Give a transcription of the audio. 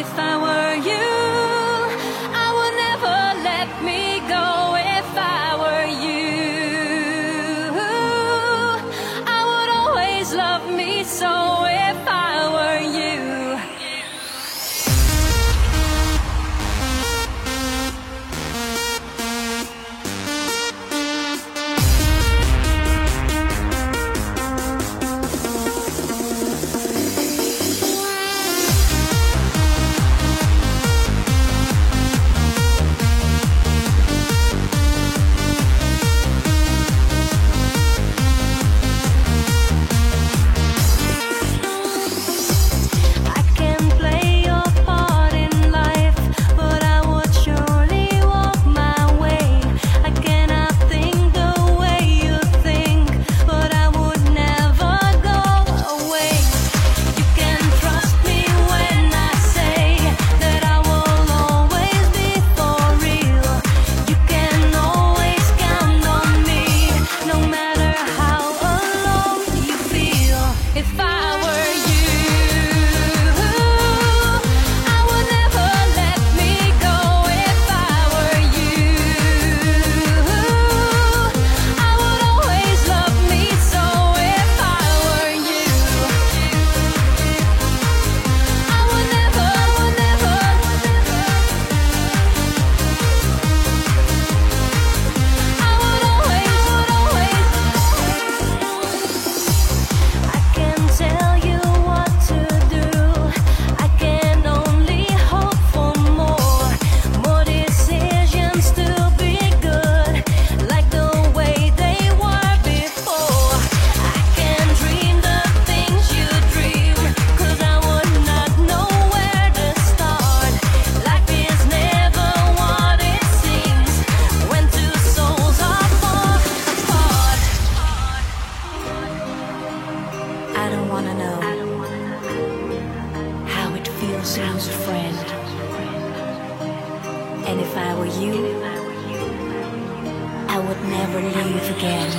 If I were you fireworks. don't want to know how it feels to lose a friend. And if I were you, I would never leave again.